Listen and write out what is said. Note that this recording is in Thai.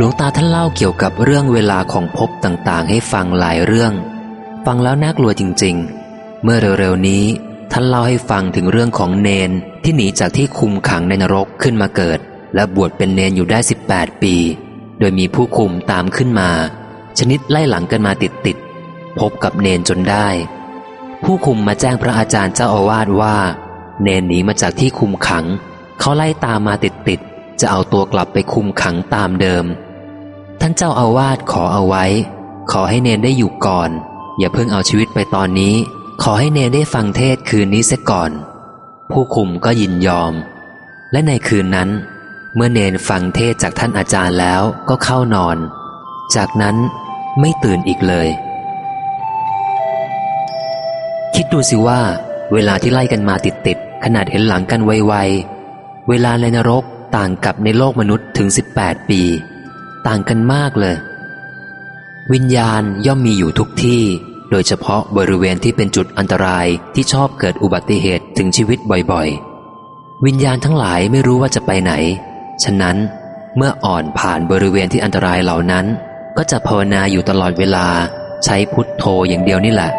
หลวงตาท่านเล่าเกี่ยวกับเรื่องเวลาของภพต่างๆ ให้ฟังหลายเรื่อง ฟังแล้วน่ากลัวจริง ๆ เมื่อเร็วๆนี้ ท่านเล่าให้ฟังถึงเรื่องของเนนที่หนีจากที่คุมขังในนรกขึ้นมาเกิด และบวชเป็นเนนอยู่ได้ 18 ปี โดยมีผู้คุมตามขึ้นมา ชนิดไล่หลังกันมาติดๆพบกับเนนจนได้ ผู้คุมมาแจ้งพระอาจารย์เจ้าอาวาสว่า เนนหนีมาจากที่คุมขัง เขาไล่ตามมาติดๆจะเอาตัวกลับไปคุมขังตามเดิมานเจ้าอาวาสขอเอาไว้ ขอให้เนนได้อยู่ก่อน อย่าเพิ่งเอาชีวิตไปตอนนี้ ขอให้เนนได้ฟังเทศคืนนี้เสียก่อน ผู้คุมก็ยินยอม และในคืนนั้น เมื่อเนนฟังเทศจากท่านอาจารย์แล้วก็เข้านอน จากนั้นไม่ตื่นอีกเลย คิดดูสิว่า เวลาที่ไล่กันมาติดๆขนาดเห็นหลังกันไวๆเวลาในนรกต่างกับในโลกมนุษย์ถึง 18 ปี ต่างกันมากเลย วิญญาณย่อมมีอยู่ทุกที่ โดยเฉพาะบริเวณที่เป็นจุดอันตรายที่ชอบเกิดอุบัติเหตุถึงชีวิตบ่อยๆ วิญญาณทั้งหลายไม่รู้ว่าจะไปไหน ฉะนั้นเมื่ออ่อนผ่านบริเวณที่อันตรายเหล่านั้น ก็จะภาวนาอยู่ตลอดเวลาใช้พุทโธอย่างเดียวนี่แหละ